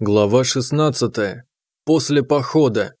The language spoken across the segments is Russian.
Глава 16. После похода.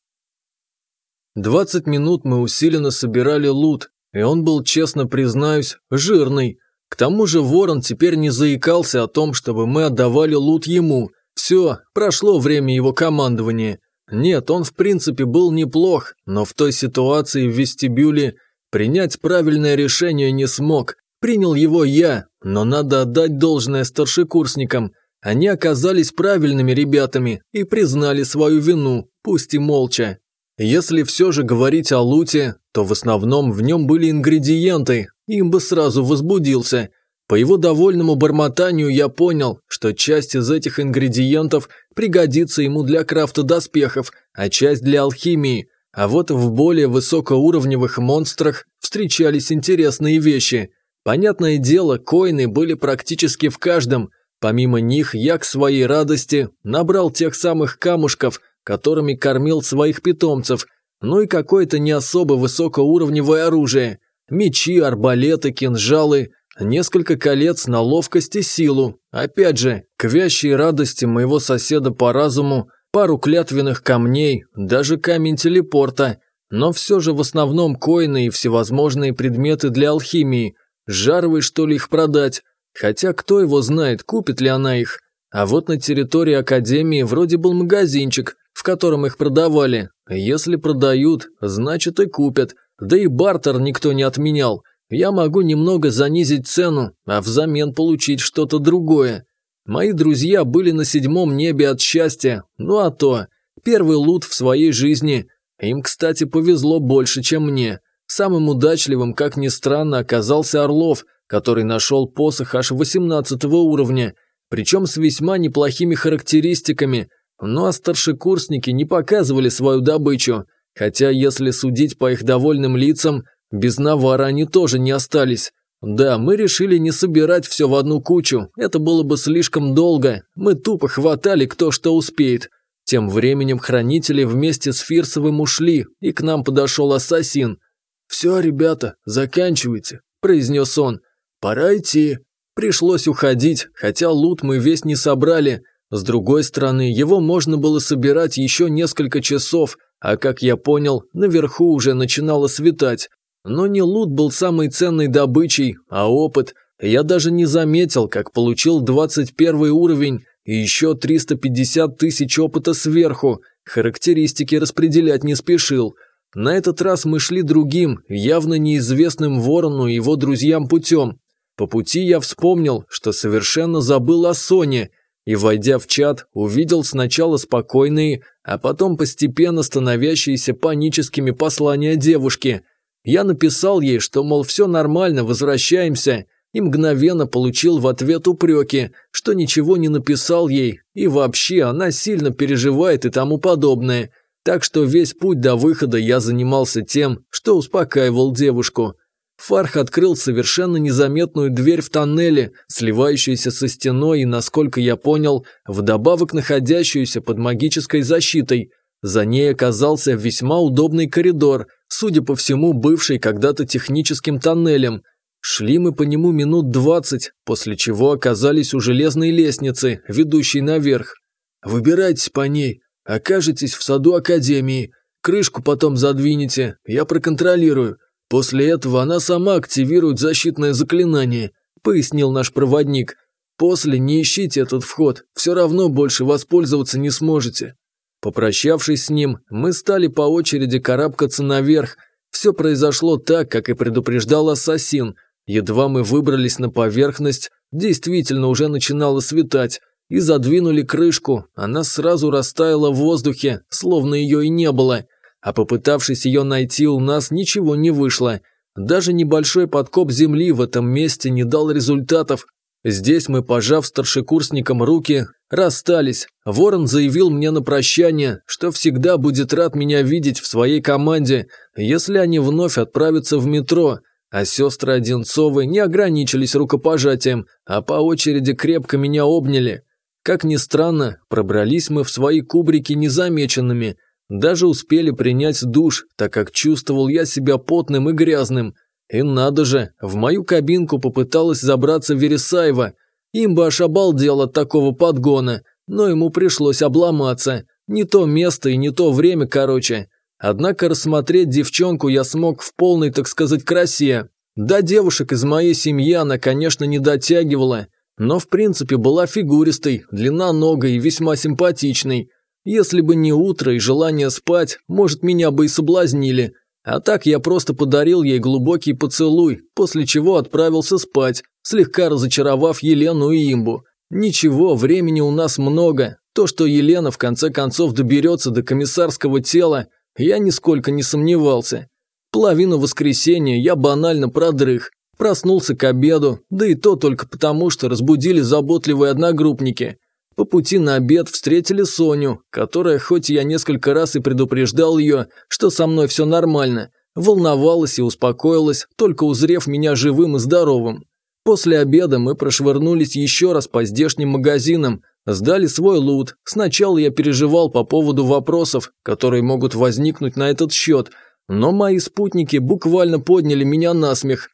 20 минут мы усиленно собирали лут, и он был, честно признаюсь, жирный. К тому же Ворон теперь не заикался о том, чтобы мы отдавали лут ему. Все, прошло время его командования. Нет, он в принципе был неплох, но в той ситуации в вестибюле принять правильное решение не смог. Принял его я, но надо отдать должное старшекурсникам. Они оказались правильными ребятами и признали свою вину, пусть и молча. Если все же говорить о луте, то в основном в нем были ингредиенты, им бы сразу возбудился. По его довольному бормотанию я понял, что часть из этих ингредиентов пригодится ему для крафта доспехов, а часть для алхимии. А вот в более высокоуровневых монстрах встречались интересные вещи – Понятное дело, коины были практически в каждом. Помимо них, я к своей радости набрал тех самых камушков, которыми кормил своих питомцев, ну и какое-то не особо высокоуровневое оружие. Мечи, арбалеты, кинжалы, несколько колец на ловкость и силу. Опять же, к вящей радости моего соседа по разуму, пару клятвенных камней, даже камень телепорта. Но все же в основном коины и всевозможные предметы для алхимии – Жаровой, что ли, их продать? Хотя кто его знает, купит ли она их. А вот на территории Академии вроде был магазинчик, в котором их продавали. Если продают, значит и купят. Да и бартер никто не отменял. Я могу немного занизить цену, а взамен получить что-то другое. Мои друзья были на седьмом небе от счастья, ну а то, первый лут в своей жизни. Им, кстати, повезло больше, чем мне. Самым удачливым, как ни странно, оказался Орлов, который нашел посох аж 18 уровня, причем с весьма неплохими характеристиками, ну а старшекурсники не показывали свою добычу, хотя если судить по их довольным лицам, без навара они тоже не остались. Да, мы решили не собирать все в одну кучу, это было бы слишком долго, мы тупо хватали кто что успеет. Тем временем хранители вместе с Фирсовым ушли, и к нам подошел ассасин – «Все, ребята, заканчивайте», – произнес он. «Пора идти». Пришлось уходить, хотя лут мы весь не собрали. С другой стороны, его можно было собирать еще несколько часов, а как я понял, наверху уже начинало светать. Но не лут был самой ценной добычей, а опыт. Я даже не заметил, как получил 21 уровень и еще 350 тысяч опыта сверху. Характеристики распределять не спешил. На этот раз мы шли другим, явно неизвестным ворону и его друзьям путем. По пути я вспомнил, что совершенно забыл о Соне, и, войдя в чат, увидел сначала спокойные, а потом постепенно становящиеся паническими послания девушки. Я написал ей, что, мол, все нормально, возвращаемся, и мгновенно получил в ответ упреки, что ничего не написал ей, и вообще она сильно переживает и тому подобное – так что весь путь до выхода я занимался тем, что успокаивал девушку. Фарх открыл совершенно незаметную дверь в тоннеле, сливающуюся со стеной и, насколько я понял, вдобавок находящуюся под магической защитой. За ней оказался весьма удобный коридор, судя по всему, бывший когда-то техническим тоннелем. Шли мы по нему минут двадцать, после чего оказались у железной лестницы, ведущей наверх. «Выбирайтесь по ней», Окажетесь в саду Академии, крышку потом задвинете, я проконтролирую. После этого она сама активирует защитное заклинание», – пояснил наш проводник. «После не ищите этот вход, все равно больше воспользоваться не сможете». Попрощавшись с ним, мы стали по очереди карабкаться наверх. Все произошло так, как и предупреждал ассасин. Едва мы выбрались на поверхность, действительно уже начинало светать и задвинули крышку, она сразу растаяла в воздухе, словно ее и не было. А попытавшись ее найти, у нас ничего не вышло. Даже небольшой подкоп земли в этом месте не дал результатов. Здесь мы, пожав старшекурсникам руки, расстались. Ворон заявил мне на прощание, что всегда будет рад меня видеть в своей команде, если они вновь отправятся в метро. А сестры Одинцовы не ограничились рукопожатием, а по очереди крепко меня обняли. Как ни странно, пробрались мы в свои кубрики незамеченными, даже успели принять душ, так как чувствовал я себя потным и грязным. И надо же, в мою кабинку попыталась забраться Вересаева. Им бы аж обалдел от такого подгона. но ему пришлось обломаться. Не то место и не то время, короче. Однако рассмотреть девчонку я смог в полной, так сказать, красе. Да, девушек из моей семьи она, конечно, не дотягивала, но в принципе была фигуристой, длинноногой и весьма симпатичной. Если бы не утро и желание спать, может, меня бы и соблазнили. А так я просто подарил ей глубокий поцелуй, после чего отправился спать, слегка разочаровав Елену и имбу. Ничего, времени у нас много. То, что Елена в конце концов доберется до комиссарского тела, я нисколько не сомневался. Половину воскресенья я банально продрых. Проснулся к обеду, да и то только потому, что разбудили заботливые одногруппники. По пути на обед встретили Соню, которая, хоть я несколько раз и предупреждал ее, что со мной все нормально, волновалась и успокоилась, только узрев меня живым и здоровым. После обеда мы прошвырнулись еще раз по здешним магазинам, сдали свой лут. Сначала я переживал по поводу вопросов, которые могут возникнуть на этот счет, но мои спутники буквально подняли меня на смех.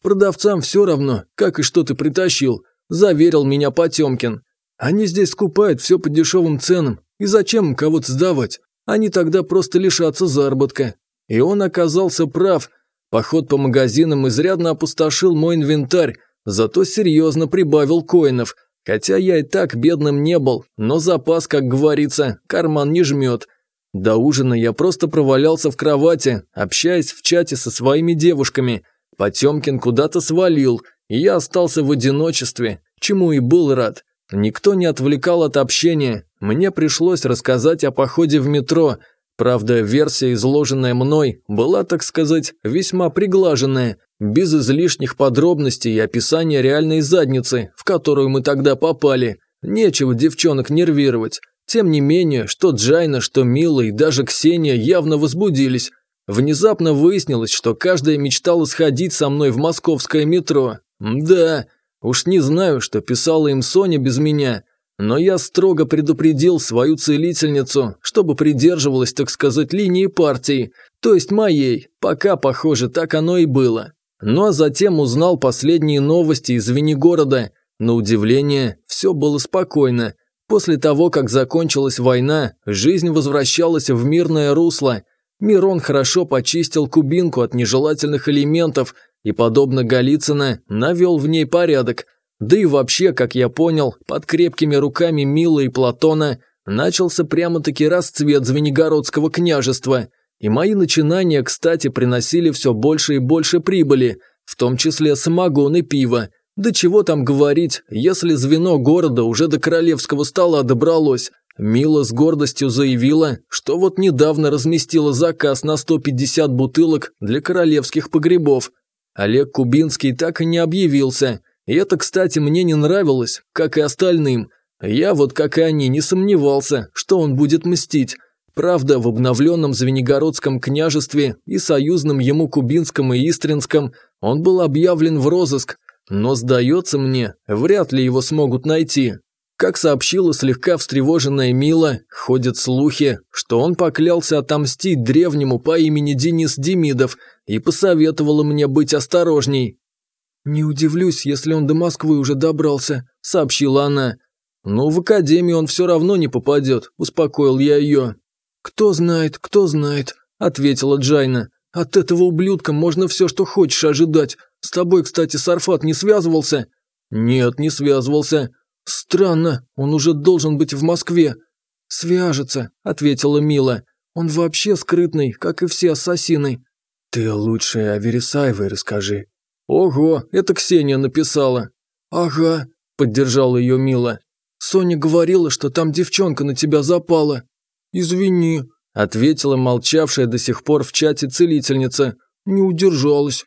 Продавцам все равно, как и что ты притащил, заверил меня Потемкин. Они здесь скупают все по дешевым ценам, и зачем им кого-то сдавать? Они тогда просто лишатся заработка. И он оказался прав. Поход по магазинам изрядно опустошил мой инвентарь, зато серьезно прибавил коинов. Хотя я и так бедным не был, но запас, как говорится, карман не жмет. До ужина я просто провалялся в кровати, общаясь в чате со своими девушками. Потемкин куда-то свалил, и я остался в одиночестве, чему и был рад. Никто не отвлекал от общения. Мне пришлось рассказать о походе в метро. Правда, версия, изложенная мной, была, так сказать, весьма приглаженная, без излишних подробностей и описания реальной задницы, в которую мы тогда попали. Нечего девчонок нервировать. Тем не менее, что Джайна, что Мила и даже Ксения явно возбудились. Внезапно выяснилось, что каждая мечтала сходить со мной в московское метро. Да, Уж не знаю, что писала им Соня без меня, но я строго предупредил свою целительницу, чтобы придерживалась, так сказать, линии партии, то есть моей, пока, похоже, так оно и было. Ну а затем узнал последние новости из Венегорода. На удивление, все было спокойно. После того, как закончилась война, жизнь возвращалась в мирное русло. Мирон хорошо почистил кубинку от нежелательных элементов – и, подобно Голицына, навел в ней порядок. Да и вообще, как я понял, под крепкими руками Мила и Платона начался прямо-таки расцвет Звенигородского княжества, и мои начинания, кстати, приносили все больше и больше прибыли, в том числе самогон и пиво. Да чего там говорить, если звено города уже до королевского стола добралось. Мила с гордостью заявила, что вот недавно разместила заказ на 150 бутылок для королевских погребов. Олег Кубинский так и не объявился. И это, кстати, мне не нравилось, как и остальным. Я вот, как и они, не сомневался, что он будет мстить. Правда, в обновленном Звенигородском княжестве и союзном ему Кубинском и Истринском он был объявлен в розыск, но, сдается мне, вряд ли его смогут найти. Как сообщила слегка встревоженная Мила, ходят слухи, что он поклялся отомстить древнему по имени Денис Демидов и посоветовала мне быть осторожней. «Не удивлюсь, если он до Москвы уже добрался», – сообщила она. «Ну, в академию он все равно не попадет», – успокоил я ее. «Кто знает, кто знает», – ответила Джайна. «От этого ублюдка можно все, что хочешь ожидать. С тобой, кстати, Сарфат не связывался?» «Нет, не связывался», «Странно, он уже должен быть в Москве». «Свяжется», – ответила Мила. «Он вообще скрытный, как и все ассасины». «Ты лучше о Вересаевой расскажи». «Ого, это Ксения написала». «Ага», – поддержала ее Мила. «Соня говорила, что там девчонка на тебя запала». «Извини», – ответила молчавшая до сих пор в чате целительница. «Не удержалась».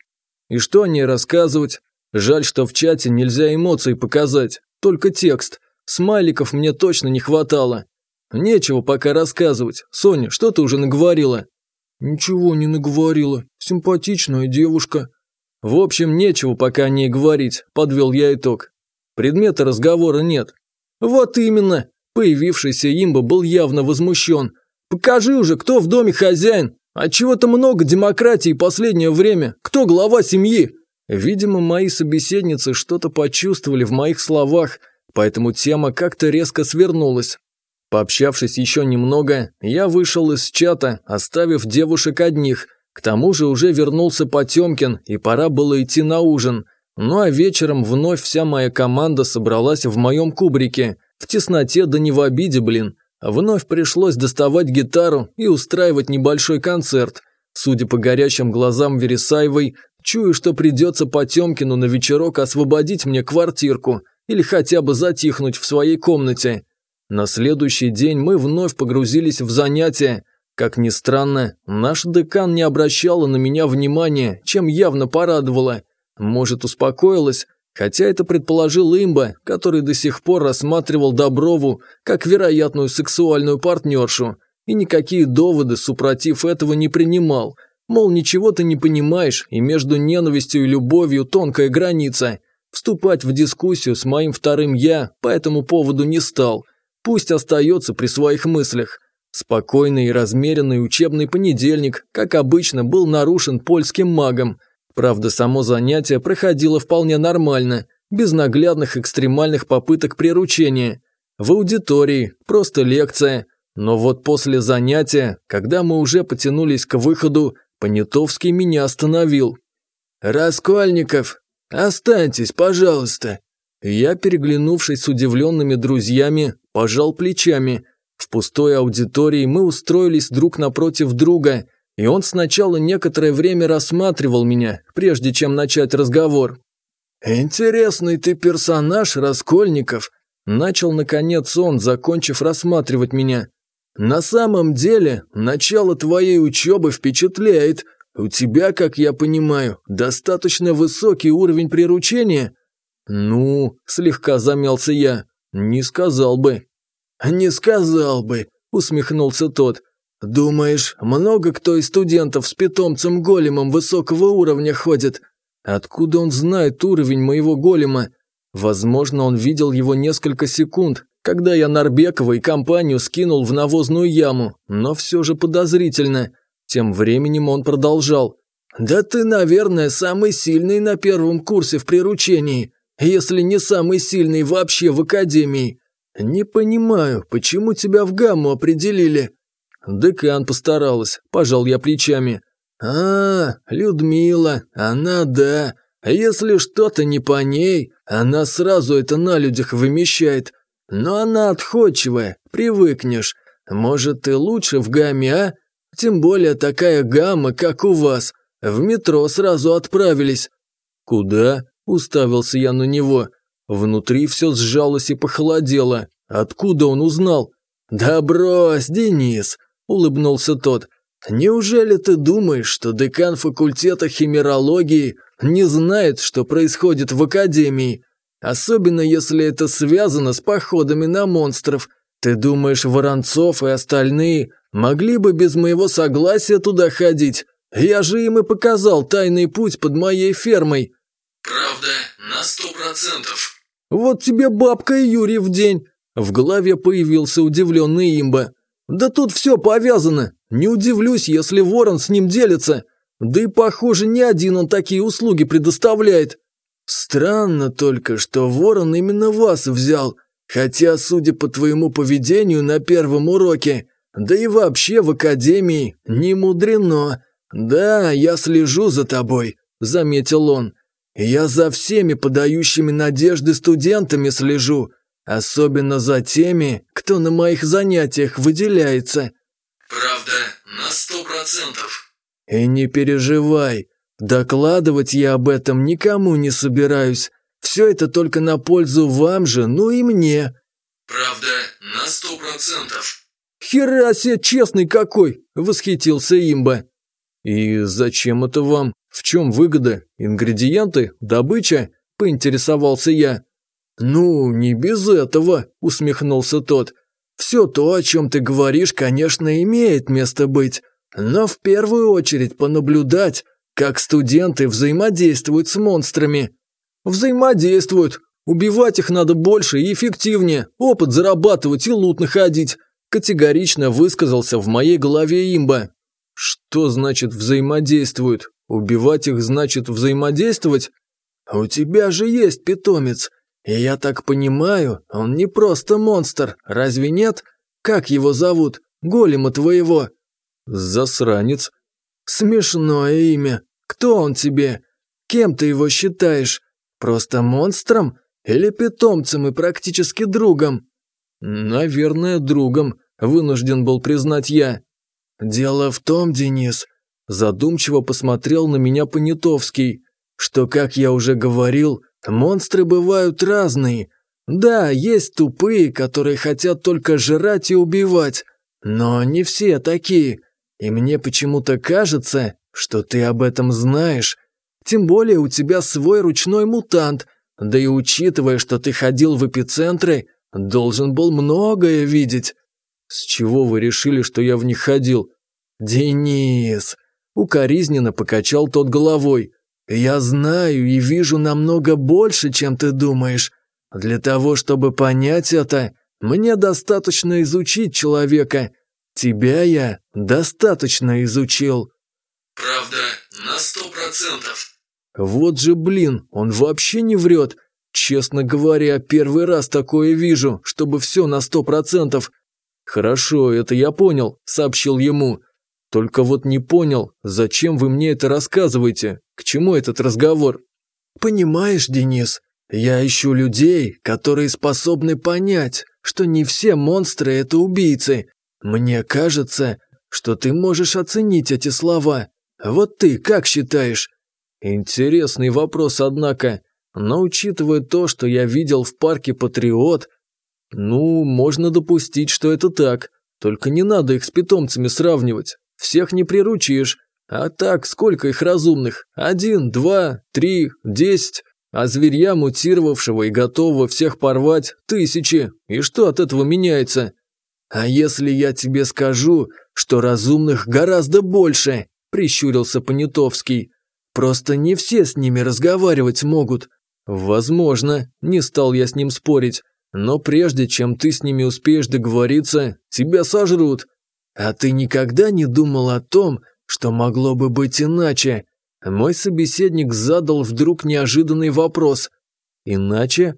«И что о ней рассказывать? Жаль, что в чате нельзя эмоции показать. Только текст. Смайликов мне точно не хватало. Нечего пока рассказывать. Соня, что ты уже наговорила? Ничего не наговорила. Симпатичная девушка. В общем, нечего пока о ней говорить, подвел я итог. Предмета разговора нет. Вот именно. Появившийся имба был явно возмущен. Покажи уже, кто в доме хозяин. А чего-то много демократии последнее время. Кто глава семьи? Видимо, мои собеседницы что-то почувствовали в моих словах, поэтому тема как-то резко свернулась. Пообщавшись еще немного, я вышел из чата, оставив девушек одних. К тому же уже вернулся Потемкин, и пора было идти на ужин. Ну а вечером вновь вся моя команда собралась в моем кубрике. В тесноте да не в обиде, блин. Вновь пришлось доставать гитару и устраивать небольшой концерт. Судя по горящим глазам Вересаевой, чую, что придется Потемкину на вечерок освободить мне квартирку или хотя бы затихнуть в своей комнате. На следующий день мы вновь погрузились в занятия. Как ни странно, наш декан не обращала на меня внимания, чем явно порадовала. Может, успокоилась, хотя это предположил имба, который до сих пор рассматривал Доброву как вероятную сексуальную партнершу, и никакие доводы супротив этого не принимал. Мол, ничего ты не понимаешь, и между ненавистью и любовью тонкая граница. Вступать в дискуссию с моим вторым «я» по этому поводу не стал – Пусть остается при своих мыслях. Спокойный и размеренный учебный понедельник, как обычно, был нарушен польским магом. Правда, само занятие проходило вполне нормально, без наглядных экстремальных попыток приручения. В аудитории, просто лекция. Но вот после занятия, когда мы уже потянулись к выходу, Понятовский меня остановил. «Раскольников, останьтесь, пожалуйста». Я, переглянувшись с удивленными друзьями, пожал плечами. В пустой аудитории мы устроились друг напротив друга, и он сначала некоторое время рассматривал меня, прежде чем начать разговор. «Интересный ты персонаж, Раскольников», – начал наконец он, закончив рассматривать меня. «На самом деле, начало твоей учебы впечатляет. У тебя, как я понимаю, достаточно высокий уровень приручения». «Ну», – слегка замялся я, «Не сказал бы». «Не сказал бы», – усмехнулся тот. «Думаешь, много кто из студентов с питомцем-големом высокого уровня ходит? Откуда он знает уровень моего голема? Возможно, он видел его несколько секунд, когда я Нарбекова и компанию скинул в навозную яму, но все же подозрительно. Тем временем он продолжал. «Да ты, наверное, самый сильный на первом курсе в приручении если не самый сильный вообще в Академии? Не понимаю, почему тебя в гамму определили?» Декан постаралась, пожал я плечами. «А, Людмила, она да. Если что-то не по ней, она сразу это на людях вымещает. Но она отходчивая, привыкнешь. Может, ты лучше в гамме, а? Тем более такая гамма, как у вас. В метро сразу отправились». «Куда?» Уставился я на него. Внутри все сжалось и похолодело. Откуда он узнал? «Да брось, Денис!» – улыбнулся тот. «Неужели ты думаешь, что декан факультета химерологии не знает, что происходит в академии? Особенно если это связано с походами на монстров. Ты думаешь, Воронцов и остальные могли бы без моего согласия туда ходить? Я же им и показал тайный путь под моей фермой. Правда, на сто процентов. Вот тебе бабка Юрий в день. В голове появился удивленный имба. Да тут все повязано. Не удивлюсь, если ворон с ним делится. Да и, похоже, не один он такие услуги предоставляет. Странно только, что ворон именно вас взял. Хотя, судя по твоему поведению на первом уроке, да и вообще в академии, не мудрено. Да, я слежу за тобой, заметил он. Я за всеми подающими надежды студентами слежу, особенно за теми, кто на моих занятиях выделяется. Правда, на сто процентов. И не переживай, докладывать я об этом никому не собираюсь. Все это только на пользу вам же, ну и мне. Правда, на сто процентов. Хера себе честный какой, восхитился имба. И зачем это вам? «В чем выгода? Ингредиенты? Добыча?» – поинтересовался я. «Ну, не без этого», – усмехнулся тот. «Все то, о чем ты говоришь, конечно, имеет место быть, но в первую очередь понаблюдать, как студенты взаимодействуют с монстрами». «Взаимодействуют. Убивать их надо больше и эффективнее, опыт зарабатывать и лут находить», категорично высказался в моей голове имба. «Что значит взаимодействуют? Убивать их значит взаимодействовать? У тебя же есть питомец. И я так понимаю, он не просто монстр, разве нет? Как его зовут? Голема твоего?» «Засранец». «Смешное имя. Кто он тебе? Кем ты его считаешь? Просто монстром или питомцем и практически другом?» «Наверное, другом», – вынужден был признать я. «Дело в том, Денис», – задумчиво посмотрел на меня Понятовский, «что, как я уже говорил, монстры бывают разные. Да, есть тупые, которые хотят только жрать и убивать, но не все такие. И мне почему-то кажется, что ты об этом знаешь. Тем более у тебя свой ручной мутант, да и учитывая, что ты ходил в эпицентры, должен был многое видеть. С чего вы решили, что я в них ходил? Денис, укоризненно покачал тот головой. Я знаю и вижу намного больше, чем ты думаешь. Для того, чтобы понять это, мне достаточно изучить человека. Тебя я достаточно изучил. Правда, на сто процентов. Вот же блин, он вообще не врет. Честно говоря, первый раз такое вижу, чтобы все на сто процентов. Хорошо, это я понял, сообщил ему. Только вот не понял, зачем вы мне это рассказываете? К чему этот разговор? Понимаешь, Денис, я ищу людей, которые способны понять, что не все монстры – это убийцы. Мне кажется, что ты можешь оценить эти слова. Вот ты как считаешь? Интересный вопрос, однако. Но учитывая то, что я видел в парке «Патриот», ну, можно допустить, что это так. Только не надо их с питомцами сравнивать. Всех не приручишь. А так, сколько их разумных? Один, два, три, десять. А зверья, мутировавшего и готового всех порвать, тысячи. И что от этого меняется? А если я тебе скажу, что разумных гораздо больше? Прищурился Понятовский. Просто не все с ними разговаривать могут. Возможно, не стал я с ним спорить. Но прежде чем ты с ними успеешь договориться, тебя сожрут. А ты никогда не думал о том, что могло бы быть иначе? Мой собеседник задал вдруг неожиданный вопрос. Иначе?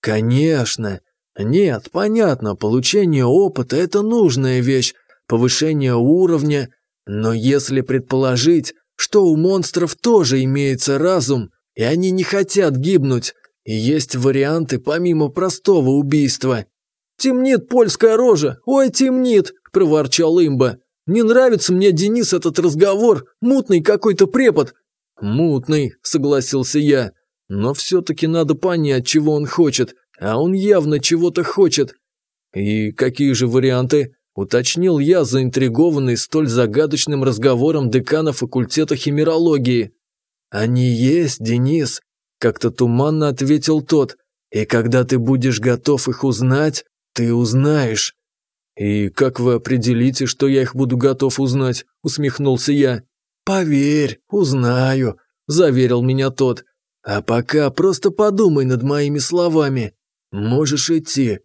Конечно. Нет, понятно, получение опыта – это нужная вещь, повышение уровня. Но если предположить, что у монстров тоже имеется разум, и они не хотят гибнуть, и есть варианты помимо простого убийства. «Темнит польская рожа! Ой, темнит!» – проворчал имба. Не нравится мне, Денис, этот разговор. Мутный какой-то препод». «Мутный», — согласился я. «Но все-таки надо понять, чего он хочет. А он явно чего-то хочет». «И какие же варианты?» – уточнил я, заинтригованный столь загадочным разговором декана факультета химерологии. «Они есть, Денис», – как-то туманно ответил тот. «И когда ты будешь готов их узнать, ты узнаешь». «И как вы определите, что я их буду готов узнать?» – усмехнулся я. «Поверь, узнаю», – заверил меня тот. «А пока просто подумай над моими словами. Можешь идти».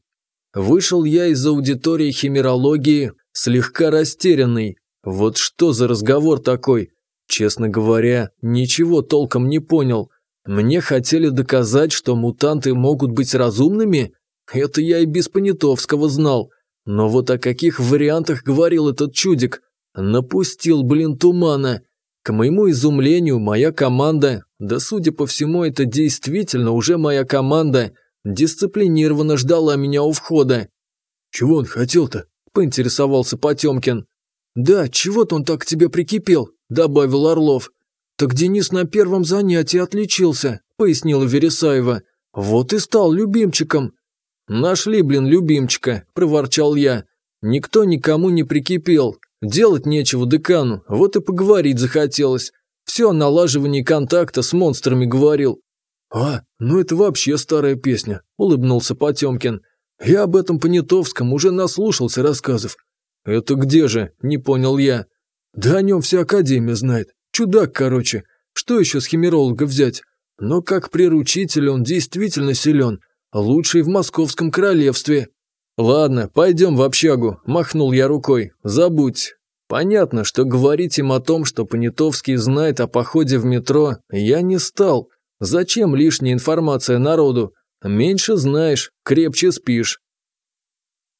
Вышел я из аудитории химерологии, слегка растерянный. Вот что за разговор такой? Честно говоря, ничего толком не понял. Мне хотели доказать, что мутанты могут быть разумными? Это я и без Понятовского знал. Но вот о каких вариантах говорил этот чудик? Напустил, блин, тумана. К моему изумлению, моя команда, да судя по всему, это действительно уже моя команда, дисциплинированно ждала меня у входа. «Чего он хотел-то?» – поинтересовался Потемкин. «Да, чего-то он так к тебе прикипел», – добавил Орлов. «Так Денис на первом занятии отличился», – пояснила Вересаева. «Вот и стал любимчиком. «Нашли, блин, любимчика», – проворчал я. «Никто никому не прикипел. Делать нечего декану, вот и поговорить захотелось. Все о налаживании контакта с монстрами говорил». «А, ну это вообще старая песня», – улыбнулся Потемкин. «Я об этом Понятовском уже наслушался рассказов». «Это где же?» – не понял я. «Да о нем вся Академия знает. Чудак, короче. Что еще с химеролога взять? Но как приручитель он действительно силен. Лучший в московском королевстве. Ладно, пойдем в общагу, махнул я рукой. Забудь. Понятно, что говорить им о том, что Понятовский знает о походе в метро, я не стал. Зачем лишняя информация народу? Меньше знаешь, крепче спишь.